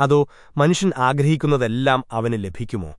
അതോ മനുഷ്യൻ ആഗ്രഹിക്കുന്നതെല്ലാം അവന് ലഭിക്കുമോ?